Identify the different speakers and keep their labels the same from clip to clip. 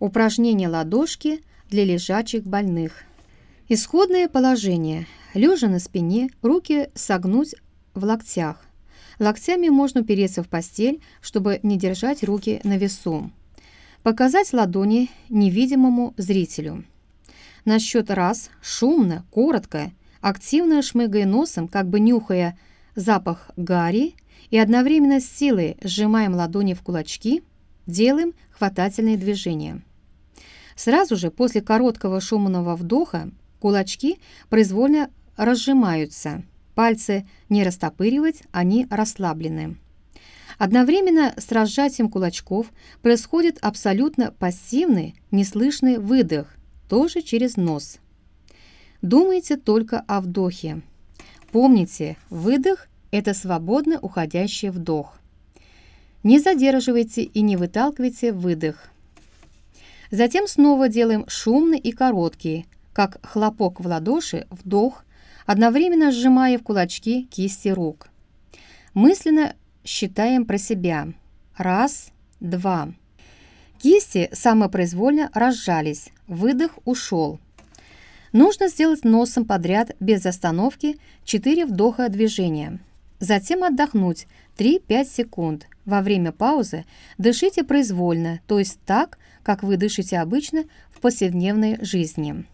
Speaker 1: Упражнение ладошки для лежачих больных. Исходное положение. Лежа на спине, руки согнуть в локтях. Локтями можно упереться в постель, чтобы не держать руки на весу. Показать ладони невидимому зрителю. На счет раз, шумно, коротко, активно шмыгая носом, как бы нюхая запах гари, и одновременно с силой сжимаем ладони в кулачки, делаем хватательные движения. Сразу же после короткого шумного вдоха кулачки произвольно разжимаются, пальцы не растопыривать, они расслаблены. Одновременно с разжатием кулачков происходит абсолютно пассивный, неслышный выдох, тоже через нос. Думайте только о вдохе. Помните, выдох – это свободно уходящий вдох. Не задерживайте и не выталкивайте выдох. Затем снова делаем шумный и короткий, как хлопок в ладоши, вдох, одновременно сжимая в кулачки кисти рук. Мысленно считаем про себя. Раз, два. Кисти самопроизвольно разжались, выдох ушел. Нужно сделать носом подряд без остановки 4 вдоха движения. Затем отдохнуть 3-5 секунд. Во время паузы дышите произвольно, то есть так, как вы дышите обычно в повседневной жизни.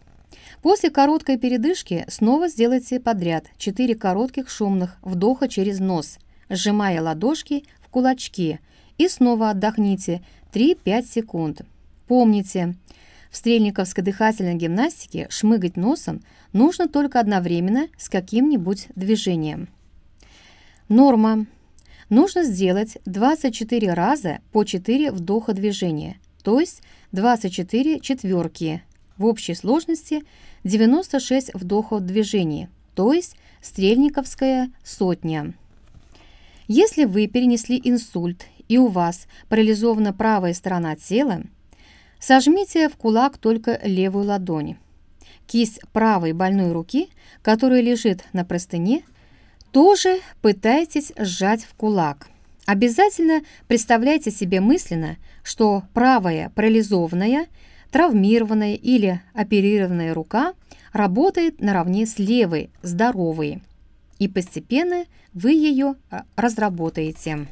Speaker 1: После короткой передышки снова сделайте подряд 4 коротких шумных вдоха через нос, сжимая ладошки в кулачки, и снова отдохните 3-5 секунд. Помните, в стрельниковской дыхательной гимнастике шмыгать носом нужно только одновременно с каким-нибудь движением. Норма. Нужно сделать 24 раза по 4 вдоха движения, то есть 24 четверки. В общей сложности 96 вдохов движения, то есть стрельниковская сотня. Если вы перенесли инсульт и у вас парализована правая сторона тела, сожмите в кулак только левую ладонь. Кисть правой больной руки, которая лежит на простыне, тоже пытайтесь сжать в кулак. Обязательно представляйте себе мысленно, что правая парализованная, травмированная или оперированная рука работает наравне с левой, здоровой, и постепенно вы ее а, разработаете.